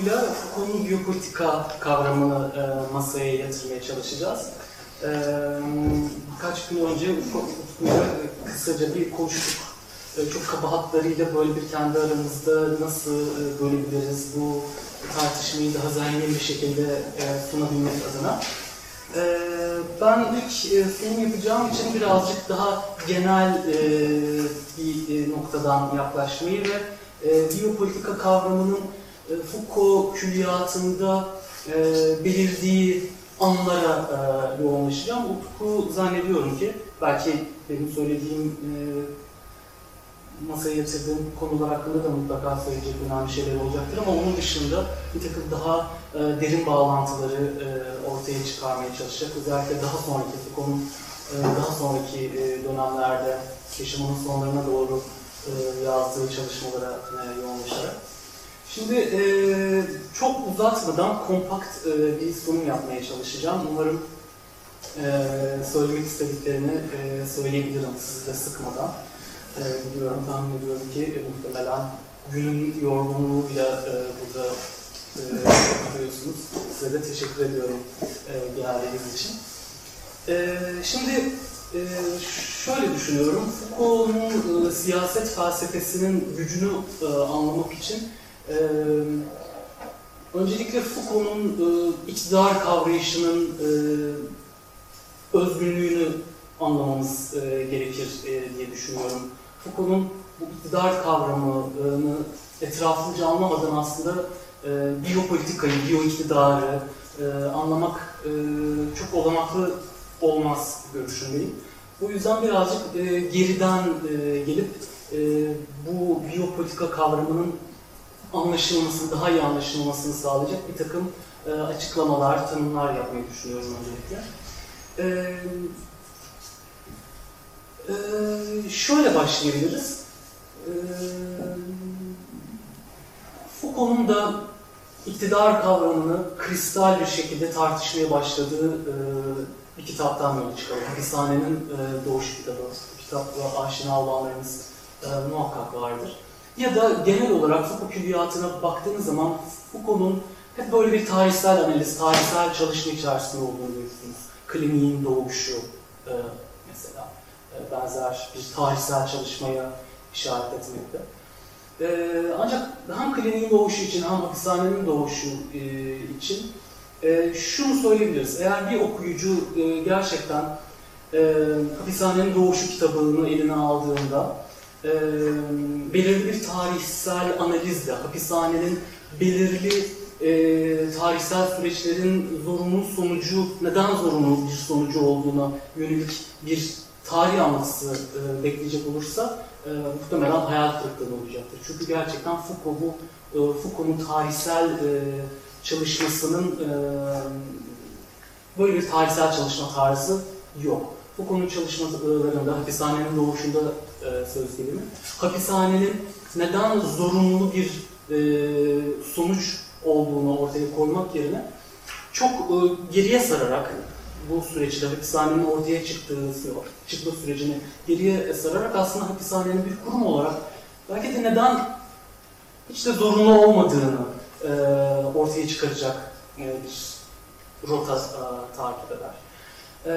Foucault'uyla Foucault'un biyopolitika kavramını e, masaya yatırmaya çalışacağız. E, birkaç gün önce Foucault'uyla kısaca bir konuştuk. E, çok kaba hatlarıyla böyle bir kendi aramızda nasıl e, bölebiliriz bu tartışmayı daha zengin bir şekilde e, sunabilmek adına. E, ben ilk e, sunum yapacağım için birazcık daha genel e, bir e, noktadan yaklaşmayı ve e, biyopolitika kavramının e, Foucault külliyatında e, belirdiği anlara e, yoğunlaşacağım. Ufku zannediyorum ki belki benim söylediğim e, masaya yatırdığım konular hakkında da mutlaka söyleyecek önemli şeyler olacaktır ama onun dışında bir takım daha e, derin bağlantıları e, ortaya çıkarmaya çalışacak. Özellikle daha sonraki Foucault'un e, daha sonraki e, dönemlerde yaşamının sonlarına doğru e, yazdığı çalışmalara e, yoğunlaşarak. Şimdi e, çok uzatmadan kompakt e, bir sunum yapmaya çalışacağım. Umarım e, söylemek istediklerini e, söyleyebilirim sizi de sıkmadan. E, biliyorum, tahmin ediyorum ki e, muhtemelen günün yorgunluğuyla e, burada e, yapıyorsunuz. Size de teşekkür ediyorum e, geldiğiniz için. E, şimdi e, şöyle düşünüyorum, Foucault'un e, siyaset felsefesinin gücünü e, anlamak için e, öncelikle Foucault'un e, iktidar kavrayışının e, özgünlüğünü anlamamız e, gerekir e, diye düşünüyorum. Foucault'un bu iktidar kavramını etraflıca anlamadan aslında e, biyopolitikayı, biyoiktidarı e, anlamak e, çok olanaklı olmaz görüşündeyim. Bu yüzden birazcık e, geriden e, gelip e, bu biyopolitika kavramının anlaşılmasını, daha iyi anlaşılmasını sağlayacak bir takım e, açıklamalar, tanımlar yapmayı düşünüyorum öncelikle. E, e, şöyle başlayabiliriz. E, Foucault'un da iktidar kavramını kristal bir şekilde tartışmaya başladığı e, bir kitaptan yola çıkalım. Hapishanenin e, Doğuş kitabı. Bu kitapla aşina olanlarınız e, muhakkak vardır. Ya da genel olarak Foucault külliyatına baktığınız zaman Foucault'un hep böyle bir tarihsel analiz, tarihsel çalışma içerisinde olduğunu görürsünüz. Kliniğin doğuşu e, mesela e, benzer bir tarihsel çalışmaya işaret etmekte. E, ancak hem kliniğin doğuşu için hem hapishanenin doğuşu e, için e, şunu söyleyebiliriz. Eğer bir okuyucu e, gerçekten e, hapishanenin doğuşu kitabını eline aldığında e, belirli bir tarihsel analizle hapishanenin belirli e, tarihsel süreçlerin zorunlu sonucu, neden zorunlu bir sonucu olduğuna yönelik bir tarih anlatısı e, bekleyecek olursa e, muhtemelen hayal kırıklığı olacaktır. Çünkü gerçekten Foucault bu e, Foucault'un tarihsel e, çalışmasının e, böyle bir tarihsel çalışma tarzı yok. Foucault'un çalışmalarında, hapishanenin doğuşunda e, söz gelimi, hapishanenin neden zorunlu bir e, sonuç olduğunu ortaya koymak yerine çok e, geriye sararak bu süreçte hapishanenin ortaya çıktığı, çıkma sürecini geriye sararak aslında hapishanenin bir kurum olarak belki de neden hiç de zorunlu olmadığını e, ortaya çıkaracak e, bir rota e, takip eder. E,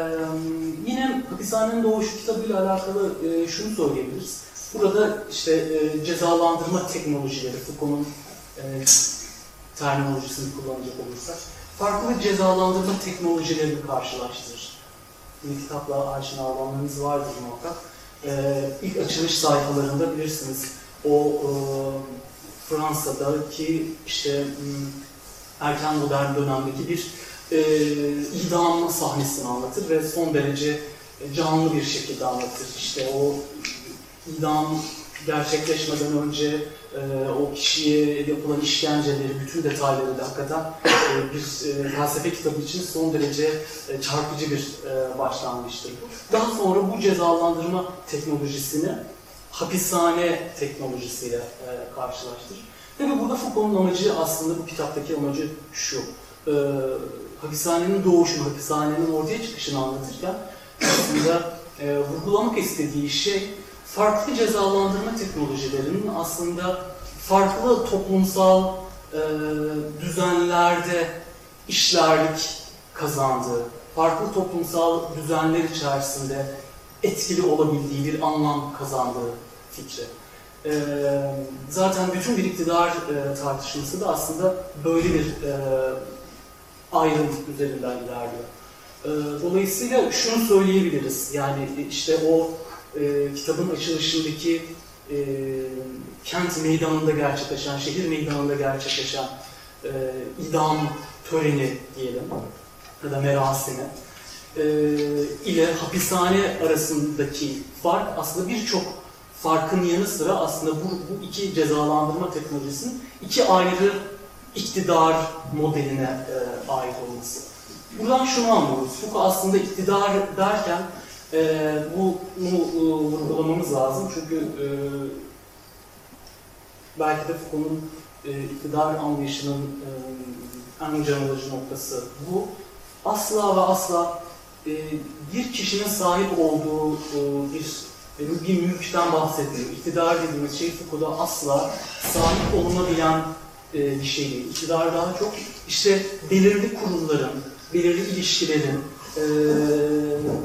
yine hapishanenin doğuşu kitabıyla alakalı e, şunu söyleyebiliriz. Burada işte e, cezalandırma teknolojileri, Foucault'un e, terminolojisini kullanacak olursak, farklı cezalandırma teknolojilerini karşılaştırır. Bir kitapla aşina olanlarınız vardır muhakkak. Ee, ilk açılış sayfalarında bilirsiniz o e, Fransa'daki işte erken modern dönemdeki bir e, idam sahnesini anlatır ve son derece canlı bir şekilde anlatır. İşte o idam gerçekleşmeden önce e, o kişiye yapılan işkenceleri, bütün detayları da hakikaten e, bir e, felsefe kitabı için son derece e, çarpıcı bir e, başlangıçtır. Daha sonra bu cezalandırma teknolojisini hapishane teknolojisiyle e, karşılaştır. Tabii burada Foucault'un amacı aslında bu kitaptaki amacı şu. E, hapishanenin doğuşunu, hapishanenin ortaya çıkışını anlatırken aslında e, vurgulamak istediği şey farklı cezalandırma teknolojilerinin aslında farklı toplumsal e, düzenlerde işlerlik kazandığı, farklı toplumsal düzenler içerisinde etkili olabildiği bir anlam kazandığı fikri. E, zaten bütün bir iktidar e, tartışması da aslında böyle bir e, ayrım üzerinden ilerliyor. E, dolayısıyla şunu söyleyebiliriz, yani işte o e, kitabın açılışındaki e, kent meydanında gerçekleşen, şehir meydanında gerçekleşen e, idam töreni diyelim ya da merasimi e, ile hapishane arasındaki fark aslında birçok farkın yanı sıra aslında bu, bu iki cezalandırma teknolojisinin iki ayrı iktidar modeline e, ait olması. Buradan şunu anlıyoruz. Foucault aslında iktidar derken e, bu, bunu e, vurgulamamız lazım. Çünkü e, belki de Foucault'un e, iktidar anlayışının e, en can alıcı noktası bu. Asla ve asla e, bir kişinin sahip olduğu e, bir bir mülkten bahsetmiyor. İktidar dediğimiz şey Foucault'da asla sahip olunabilen e, bir şey değil. İktidar daha çok işte belirli kurumların, belirli ilişkilerin e,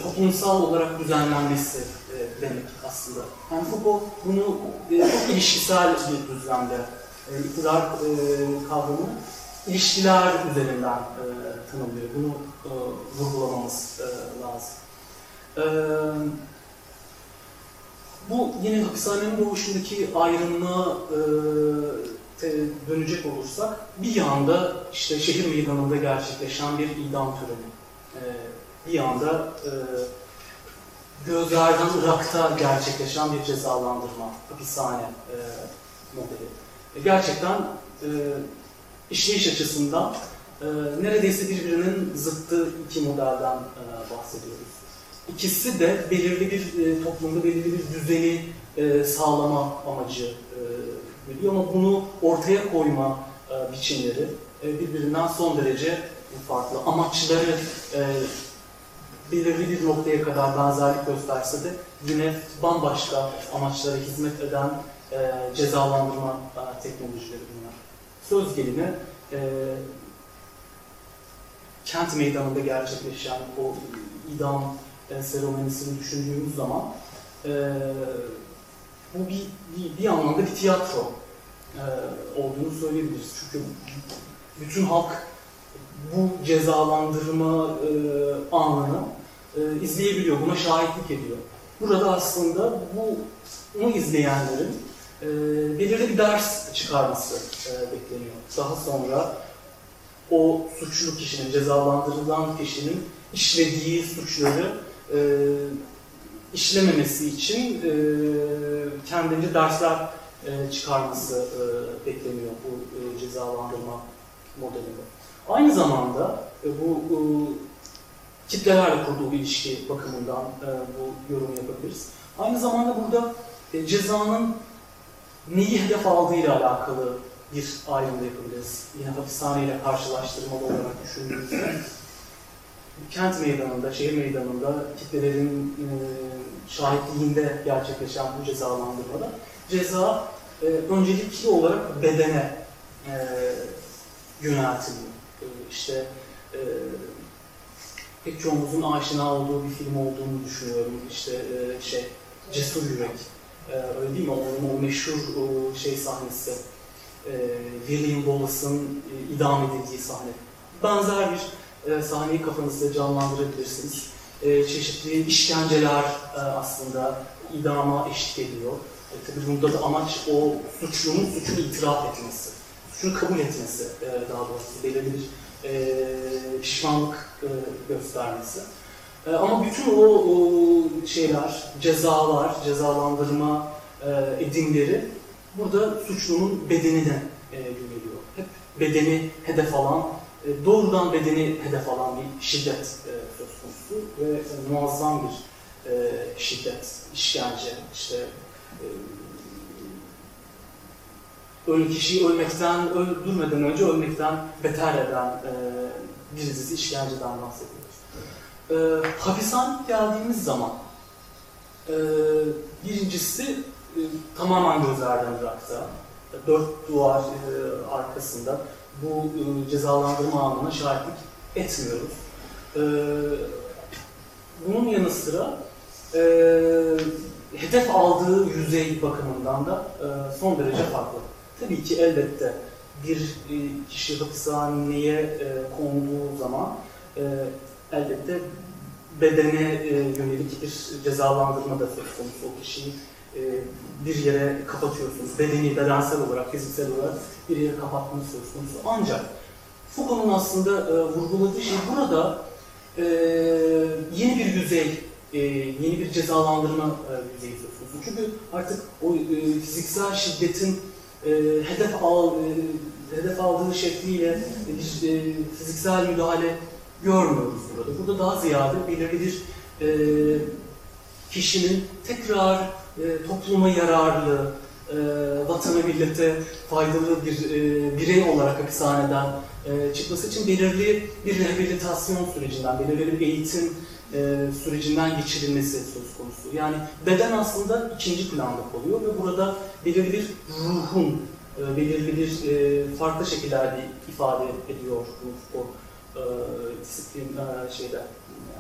toplumsal olarak düzenlenmesi e, demek aslında. Yani Foucault bunu e, çok ilişkisel bir düzlemde e, iktidar e, kavramını ilişkiler üzerinden e, tanımlıyor. Bunu e, vurgulamamız e, lazım. E, bu yine hapishanenin doğuşundaki ayrımına e, dönecek olursak bir yanda işte şehir meydanında gerçekleşen bir idam töreni. E, bir yanda e, gözlerden Irak'ta gerçekleşen bir cezalandırma, hapishane e, modeli. E, gerçekten e, işleyiş açısından e, neredeyse birbirinin zıttı iki modelden e, bahsediyoruz. İkisi de belirli bir e, toplumda belirli bir düzeni e, sağlama amacı e, veriyor ama bunu ortaya koyma e, biçimleri e, birbirinden son derece farklı. Amaçları e, belirli bir noktaya kadar benzerlik gösterse de yine bambaşka amaçlara hizmet eden e, cezalandırma teknolojileri bunlar. Söz gelimi e, kent meydanında gerçekleşen o idam e, seremonisini düşündüğümüz zaman bu bir, bir, bir anlamda bir tiyatro e, olduğunu söyleyebiliriz. Çünkü bütün halk bu cezalandırma e, anını e, izleyebiliyor, buna şahitlik ediyor. Burada aslında bu bunu izleyenlerin e, belirli bir ders çıkarması e, bekleniyor. Daha sonra o suçlu kişinin, cezalandırılan kişinin işlediği suçları e, işlememesi için e, kendince dersler e, çıkarması e, bekleniyor bu e, cezalandırma modelinde. Aynı zamanda e, bu e, kitlelerle kurduğu ilişki bakımından e, bu yorumu yapabiliriz. Aynı zamanda burada e, cezanın neyi hedef aldığıyla alakalı bir ayrım da yapabiliriz. Yine hapishaneyle karşılaştırmalı olarak düşündüğümüzde kent meydanında, şehir meydanında kitlelerin e, şahitliğinde gerçekleşen bu cezalandırmada ceza e, öncelikli olarak bedene e, yöneltiliyor. E, işte e, pek çoğumuzun aşina olduğu bir film olduğunu düşünüyorum. İşte e, şey Cesur Yürek. E, öyle değil mi? Onun o meşhur o şey sahnesi. E, William Wallace'ın e, idam edildiği sahne. Benzer bir e, sahneyi kafanızda canlandırabilirsiniz. E, çeşitli işkenceler e, aslında idama eşlik ediyor. E, tabii bunda da amaç o suçlunun suçunu itiraf etmesi, suçunu kabul etmesi e, daha doğrusu belirli bir e, pişmanlık e, göstermesi. E, ama bütün o, o şeyler, cezalar, cezalandırma e, edimleri burada suçlunun bedenine e, yöneliyor. Hep bedeni hedef alan, e, doğrudan bedeni hedef alan bir şiddet e, söz konusu ve e, muazzam bir e, şiddet, işkence, işte öl kişiyi ölmekten, öldürmeden önce ölmekten beter eden e, bir dizi işkenceden bahsediyoruz. E, hapishane geldiğimiz zaman e, birincisi e, tamamen gözlerden bıraktı. dört duvar e, arkasında bu e, cezalandırma anına şahitlik etmiyoruz. E, bunun yanı sıra e, hedef aldığı yüzey bakımından da e, son derece farklı. Tabii ki elbette bir e, kişi hapishaneye e, konduğu zaman e, elbette bedene e, yönelik bir cezalandırma da söz konusu. O kişiyi e, bir yere kapatıyorsunuz. Bedeni, bedensel olarak, fiziksel olarak bir yere kapatmanız söz konusu. Ancak Foucault'un aslında e, vurguladığı şey burada e, yeni bir yüzey, e, yeni bir cezalandırma e, yüzeyi söz. Çünkü artık o e, fiziksel şiddetin e, hedef al e, hedef aldığı şekliyle bir e, fiziksel müdahale görmüyoruz burada. Burada daha ziyade belirli bir e, kişinin tekrar e, topluma yararlı, e, vatana millete faydalı bir e, birey olarak hapishaneden e, çıkması için belirli bir rehabilitasyon sürecinden, belirli bir eğitim e, sürecinden geçirilmesi söz konusu. Yani beden aslında ikinci planda kalıyor ve burada belirli bir ruhun, e, belirli bir e, farklı şekillerde ifade ediyor bu, bu e, disiplin e, şeyde,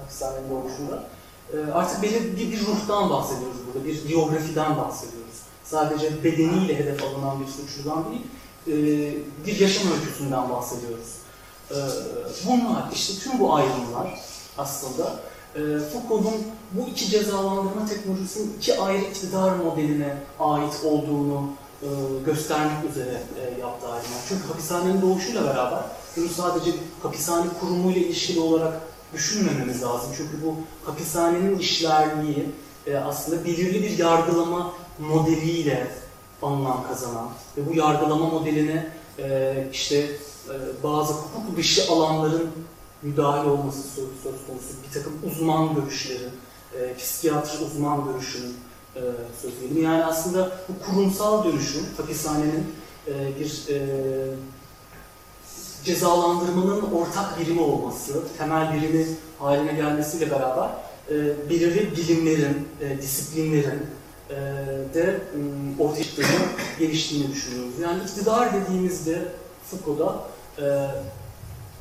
hapishanenin doğuşunda. E, artık belirli bir ruhtan bahsediyoruz burada, bir biyografiden bahsediyoruz. Sadece bedeniyle hedef alınan bir suçludan değil, e, bir yaşam öyküsünden bahsediyoruz. E, bunlar, işte tüm bu ayrımlar aslında e, Foucault'un bu iki cezalandırma teknolojisinin iki ayrı iktidar modeline ait olduğunu e, göstermek üzere e, yaptığı ayrımlar. Çünkü hapishanenin doğuşuyla beraber bunu sadece hapishane kurumuyla ilişkili olarak düşünmememiz lazım. Çünkü bu hapishanenin işlerliği e, aslında belirli bir yargılama modeliyle anlam kazanan ve bu yargılama modeline e, işte bazı hukuk dışı alanların müdahale olması söz, konusu. Bir takım uzman görüşleri, e, psikiyatri uzman görüşünün e, söz Yani aslında bu kurumsal dönüşüm, hapishanenin e, bir e, cezalandırmanın ortak birimi olması, temel birimi haline gelmesiyle beraber e, belirli bilimlerin, e, disiplinlerin e, de e, ortaya çıktığını, geliştiğini düşünüyoruz. Yani iktidar dediğimizde Foucault'da e,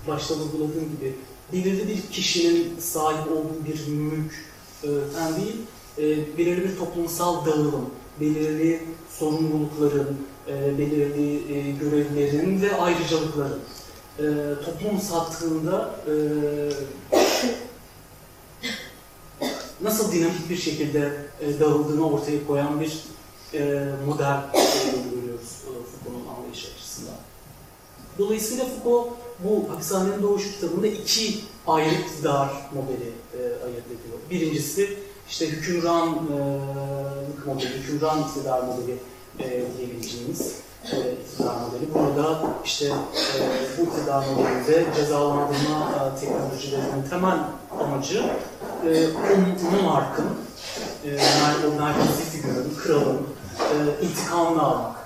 başta vurguladığım gibi belirli bir kişinin sahip olduğu bir mülkten değil, e, belirli bir toplumsal dağılım, belirli sorumlulukların, e, belirli e, görevlerin ve ayrıcalıkların e, toplum sattığında e, nasıl dinamik bir şekilde e, dağıldığını ortaya koyan bir e, model görüyoruz e, Foucault'un anlayış açısından. Dolayısıyla Foucault bu hapishanenin doğuşu kitabında iki ayrı iktidar modeli e, ayırt ediyor. Birincisi işte hükümran e, modeli, hükümran iktidar modeli e, diyebileceğimiz e, iktidar modeli. Burada işte e, bu iktidar modelinde cezalandırma e, teknolojilerinin temel amacı e, monarkın, e, o merkezi figürün, kralın e, intikamını almak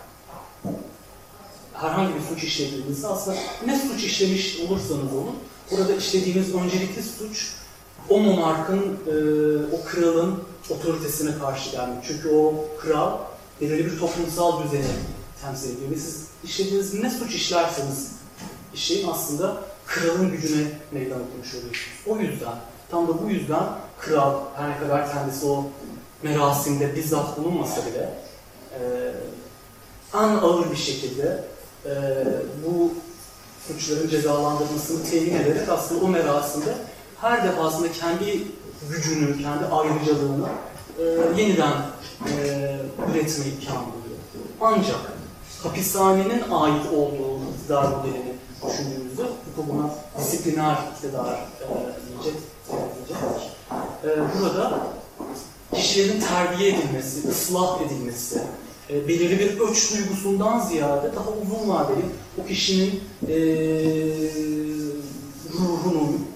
herhangi bir suç işlediğinizde aslında ne suç işlemiş olursanız olun, burada işlediğiniz öncelikli suç o monarkın, e, o kralın otoritesine karşı gelmek. Çünkü o kral belirli bir toplumsal düzeni temsil ediyor ve siz işlediğiniz ne suç işlerseniz işleyin aslında kralın gücüne meydan okumuş oluyorsunuz. O yüzden, tam da bu yüzden kral her ne kadar kendisi o merasimde bizzat bulunmasa bile e, en ağır bir şekilde e, bu suçların cezalandırmasını temin ederek aslında o merasimde her defasında kendi gücünü, kendi ayrıcalığını e, yeniden e, üretme imkanı buluyor. Ancak hapishanenin ait olduğu iktidar modelini düşündüğümüzde bu buna disipliner iktidar e, diyecek. E, burada kişilerin terbiye edilmesi, ıslah edilmesi, e, belirli bir öç duygusundan ziyade daha uzun vadeli o kişinin e, ruhunun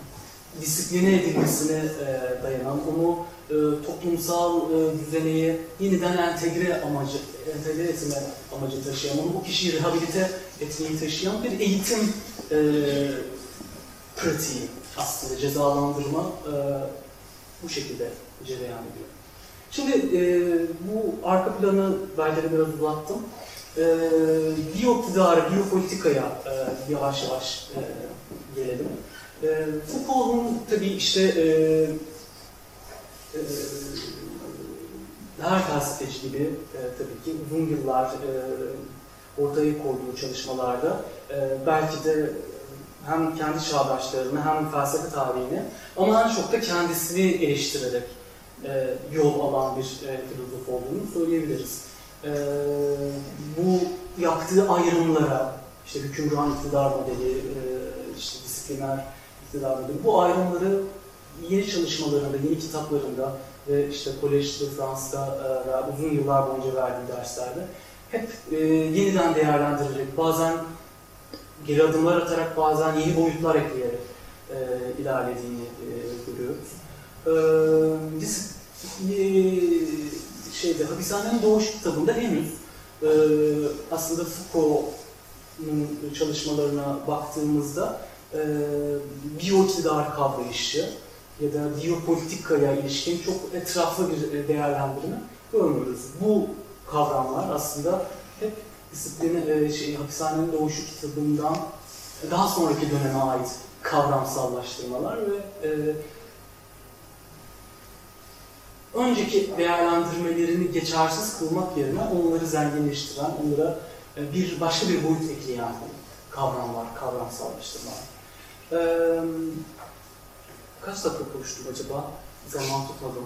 disipline edilmesine e, dayanan, onu e, toplumsal e, düzeneye yeniden entegre amacı, entegre etme amacı taşıyan, onu o kişiyi rehabilite etmeyi taşıyan bir eğitim e, pratiği aslında cezalandırma e, bu şekilde cereyan ediyor. Şimdi e, bu arka planı belki biraz uzattım. E, biyoiktidarı, biyopolitikaya e, yavaş yavaş e, gelelim. E, Foucault'un tabii işte e, e, her felsefeci gibi e, tabii ki uzun yıllar e, ortaya koyduğu çalışmalarda e, belki de hem kendi çağdaşlarını hem felsefe tarihini ama en çok da kendisini eleştirerek e, yol alan bir e, filozof olduğunu söyleyebiliriz. E, bu yaptığı ayrımlara, işte hükümran iktidar modeli, e, işte disipliner iktidar modeli, bu ayrımları yeni çalışmalarında, yeni kitaplarında ve işte Kolejde Fransa'da e, uzun yıllar boyunca verdiği derslerde hep e, yeniden değerlendirerek, bazen geri adımlar atarak, bazen yeni boyutlar ekleyerek e, ilerlediğini. E, biz şeyde Hapishanenin Doğuş kitabında henüz e, aslında Foucault'un çalışmalarına baktığımızda e, biyoiktidar kavrayışı ya da biyopolitikaya ilişkin çok etraflı bir değerlendirme görmüyoruz. Bu kavramlar aslında hep disiplini, e, şey, hapishanenin doğuşu kitabından daha sonraki döneme ait kavramsallaştırmalar ve e, önceki değerlendirmelerini geçersiz kılmak yerine onları zenginleştiren, onlara e, bir başka bir boyut ekleyen kavramlar, kavramsallaştırmalar. E, kaç dakika konuştum acaba? Zaman tutmadım.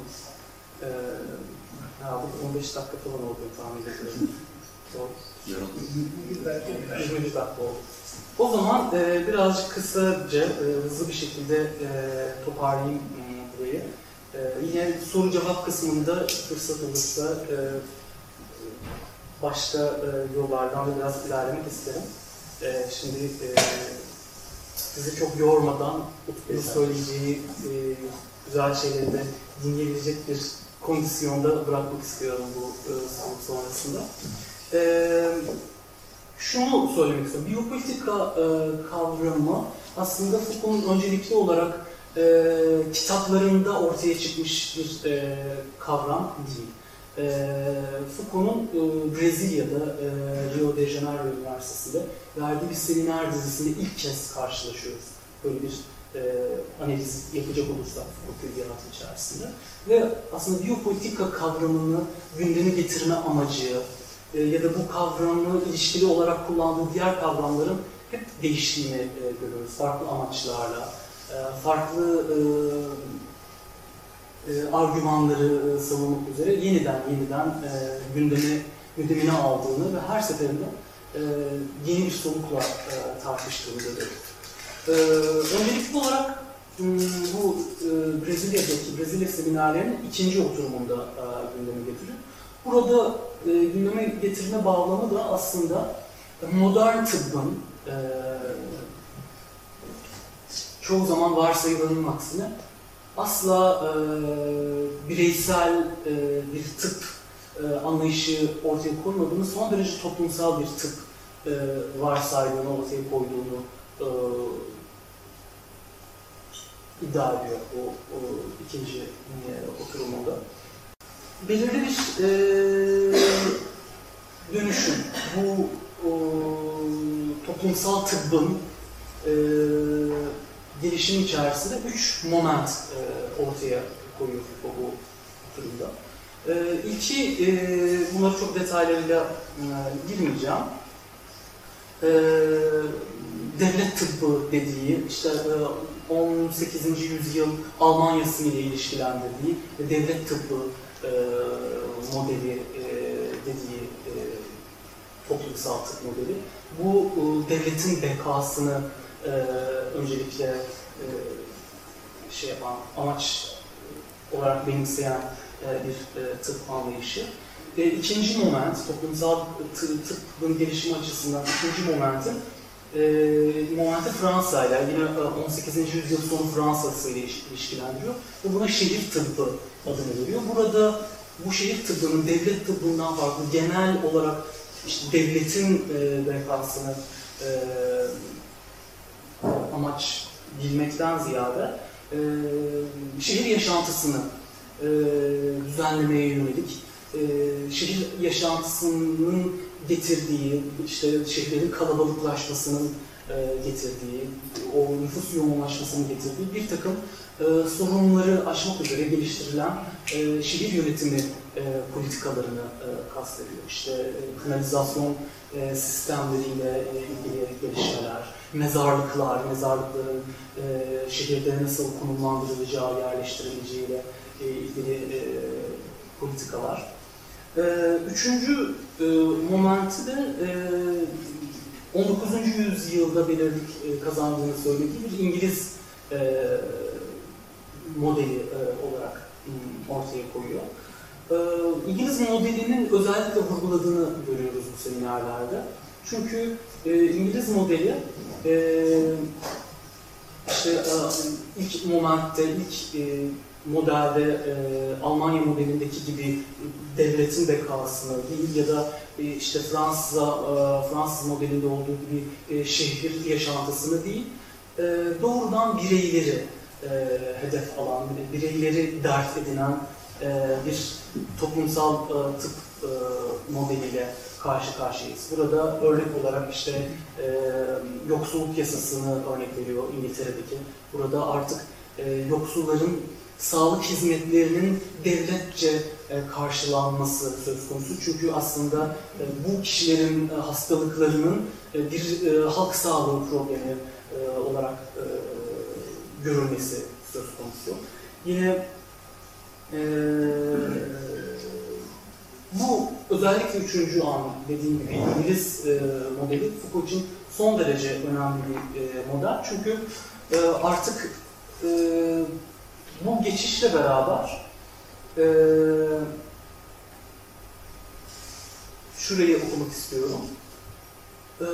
E, herhalde 15 dakika falan oldu tahmin ediyorum. Doğru. 20 dakika oldu. O zaman e, birazcık kısaca, e, hızlı bir şekilde e, toparlayayım e, burayı. E, yine soru cevap kısmında fırsat olursa e, başka e, yollardan da biraz ilerlemek isterim. E, şimdi e, sizi çok yormadan Utku'nun söyleyeceği e, güzel şeyleri de dinleyebilecek bir kondisyonda bırakmak istiyorum bu e, soru sonrasında. E, şunu söylemek istiyorum. Biyopolitika e, kavramı aslında Foucault'un öncelikli olarak e, kitaplarında ortaya çıkmış bir e, kavram değil. E, Foucault'un e, Brezilya'da e, Rio de Janeiro Üniversitesi'nde verdiği bir seminer dizisinde ilk kez karşılaşıyoruz. Böyle bir e, analiz yapacak olursak Foucault külliyatı içerisinde. Ve aslında biyopolitika kavramını gündeme getirme amacı, e, ya da bu kavramı ilişkili olarak kullandığı diğer kavramların hep değiştiğini e, görüyoruz. Farklı amaçlarla, farklı e, e, argümanları e, savunmak üzere yeniden yeniden gündeme, gündemine aldığını ve her seferinde yeni bir solukla tartıştığını görüyoruz. Öncelikli olarak bu Brezilya'daki Brezilya seminerlerinin ikinci oturumunda gündeme getiriyor. Burada gündeme getirme bağlamı da aslında modern tıbbın çoğu zaman varsayılanın aksine asla e, bireysel e, bir tıp e, anlayışı ortaya koymadığını, son derece toplumsal bir tıp e, varsaydığını ortaya koyduğunu e, iddia ediyor o, o ikinci e, oturumunda belirli bir e, dönüşüm. Bu o, toplumsal tıbbın e, gelişim içerisinde üç moment e, ortaya koyuyor bu, bu durumda. E, ilki, e, bunları çok detaylarıyla e, girmeyeceğim. E, devlet tıbbı dediği, işte e, 18. yüzyıl Almanya'sı ile ilişkilendirdiği devlet tıbbı e, modeli e, dediği e, toplumsal tıp modeli. Bu e, devletin bekasını e, öncelikle e, şey yapan, amaç olarak benimseyen e, bir e, tıp anlayışı. E, ikinci moment, toplumsal tıbbın gelişimi açısından ikinci momentin e, momenti Fransa ile yine 18. yüzyıl sonu Fransa'sı ile ilişkilendiriyor ve buna şehir tıbbı adını veriyor. Burada bu şehir tıbbının devlet tıbbından farklı genel olarak işte devletin e, bekasını e, amaç bilmekten ziyade e, şehir yaşantısını e, düzenlemeye yönelik e, şehir yaşantısının getirdiği, işte şehirlerin kalabalıklaşmasının e, getirdiği, o nüfus yoğunlaşmasının getirdiği bir takım e, sorunları aşmak üzere geliştirilen e, şehir yönetimi e, politikalarını e, kastediyor. İşte e, kanalizasyon e, sistemleriyle e, ilgili gelişmeler, mezarlıklar, mezarlıkların e, şehirde nasıl konumlandırılacağı, yerleştirileceğiyle e, ilgili e, politikalar. E, üçüncü e, momenti de e, 19. yüzyılda belirlik e, kazandığını söylediği bir İngiliz e, modeli e, olarak ortaya koyuyor. E, İngiliz modelinin özellikle vurguladığını görüyoruz bu seminerlerde. Çünkü e, İngiliz modeli e, işte e, ilk momentte, ilk e, modelde e, Almanya modelindeki gibi devletin bekasını değil ya da e, işte Fransız'a e, Fransız modelinde olduğu gibi e, şehir yaşantısını değil, e, doğrudan bireyleri e, hedef alan, bireyleri dert edinen bir toplumsal e, tıp e, modeliyle karşı karşıyayız. Burada örnek olarak işte e, yoksulluk yasasını örnek veriyor İngiltere'deki. Burada artık e, yoksulların sağlık hizmetlerinin devletçe e, karşılanması söz konusu. Çünkü aslında e, bu kişilerin e, hastalıklarının e, bir e, halk sağlığı problemi e, olarak e, görülmesi söz konusu. Yine e, bu özellikle üçüncü an dediğim gibi İngiliz e, modeli Foucault için son derece önemli bir e, model. Çünkü e, artık e, bu geçişle beraber e, şurayı okumak istiyorum. E,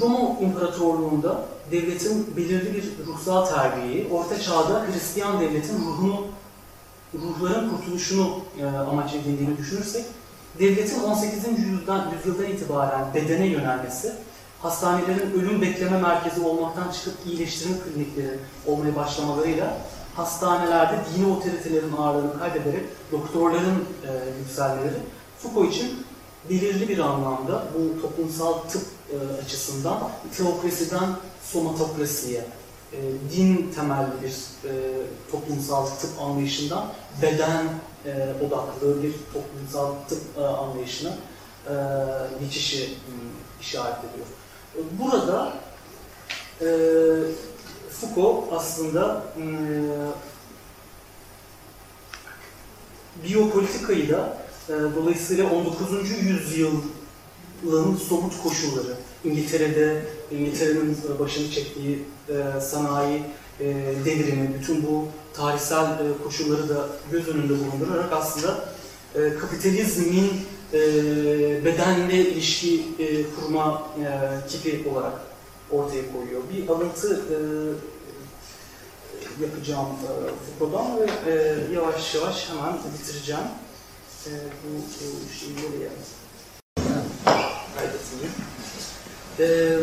Roma İmparatorluğu'nda devletin belirli bir ruhsal terbiyeyi, Orta Çağ'da Hristiyan devletin ruhunu, ruhların kurtuluşunu e, amaç edindiğini düşünürsek, devletin 18. yüzyıldan, yüzyıldan itibaren bedene yönelmesi, hastanelerin ölüm bekleme merkezi olmaktan çıkıp iyileştirme klinikleri olmaya başlamalarıyla hastanelerde dini otoritelerin ağırlığını kaybederek doktorların e, yükselmeleri Foucault için belirli bir anlamda bu toplumsal tıp e, açısından teokrasiden somatokrasiye, e, din temelli bir e, toplumsal tıp anlayışından beden e, odaklı bir toplumsal tıp e, anlayışına e, geçişi e, işaret ediyor. Burada e, Foucault aslında e, biyopolitikayı da e, dolayısıyla 19. yüzyılın somut koşulları, İngiltere'de İngiltere'nin başını çektiği e, sanayi e, devrimi, bütün bu tarihsel e, koşulları da göz önünde bulundurarak aslında kapitalizmin bedenle ilişki kurma tipi olarak ortaya koyuyor. Bir alıntı yapacağım Foucault'dan ve yavaş yavaş hemen bitireceğim. Bu, şeyi nereye kaydetmeyeyim. E,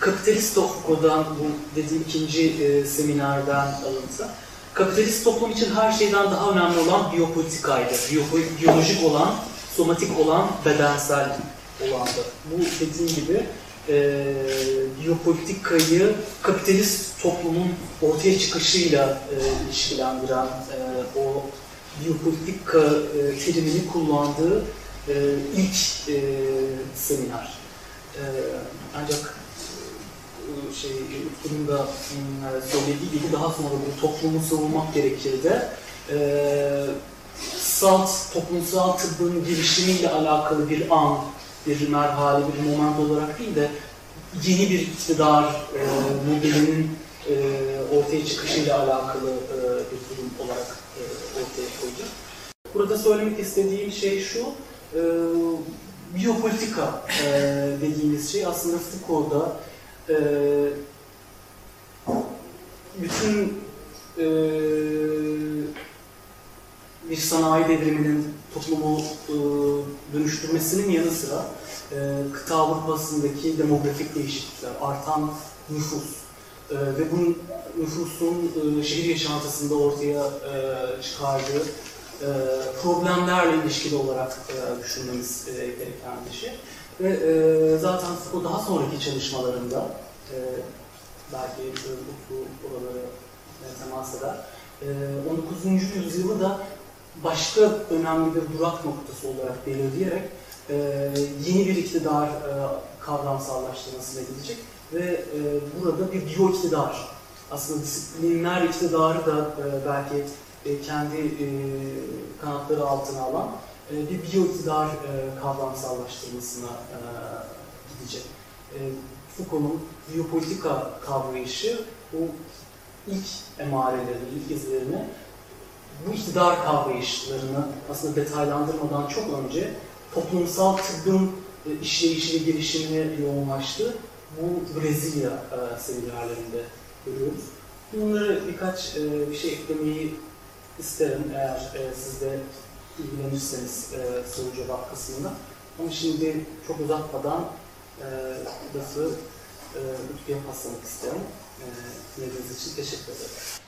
Kapitalist Foucault'dan bu dediğim ikinci e, seminerden alıntı. Kapitalist toplum için her şeyden daha önemli olan biyopolitikaydı. Biyo, biyolojik olan, somatik olan, bedensel olandı. Bu dediğim gibi e, biyopolitikayı kapitalist toplumun ortaya çıkışıyla e, ilişkilendiren e, o biyopolitika e, terimini kullandığı e, ilk e, seminer. E, ancak şey Utku'nun da e, söylediği gibi daha sonra bu toplumu savunmak gerekir de e, salt toplumsal tıbbın gelişimiyle alakalı bir an bir merhale, bir moment olarak değil de yeni bir iktidar e, modelinin e, ortaya çıkışıyla alakalı e, bir durum olarak e, ortaya koyacak. Burada söylemek istediğim şey şu, e, biyopolitika e, dediğimiz şey aslında Foucault'da e, bütün e, bir sanayi devriminin toplumu e, dönüştürmesinin yanı sıra e, kıta Avrupa'sındaki demografik değişiklikler, artan nüfus e, ve bunun nüfusun e, şehir yaşantısında ortaya e, çıkardığı e, problemlerle ilişkili olarak e, düşünmemiz e, gereken bir şey. Ve e, zaten Foucault daha sonraki çalışmalarında e, belki e, bu oraları e, temas eder. E, 19. yüzyılı da başka önemli bir durak noktası olarak belirleyerek e, yeni bir iktidar e, kavramsallaştırmasına gidecek ve e, burada bir biyo iktidar, aslında disiplinler iktidarı da e, belki e, kendi e, kanatları altına alan e, bir biyo iktidar e, kavramsallaştırmasına gidecek. E, Foucault'un biyopolitika kavrayışı o ilk emarelerini, ilk izlerini bu iktidar kavrayışlarını aslında detaylandırmadan çok önce toplumsal tıbbın e, işleyişi gelişimine yoğunlaştı. Bu Brezilya e, seminerlerinde görüyoruz. Bunları birkaç bir şey eklemeyi isterim eğer e, siz de ilgilenirseniz e, soru cevap kısmında. Ama şimdi çok uzatmadan e, lafı e, Lütfiye paslamak isterim. E, dinlediğiniz için teşekkür ederim.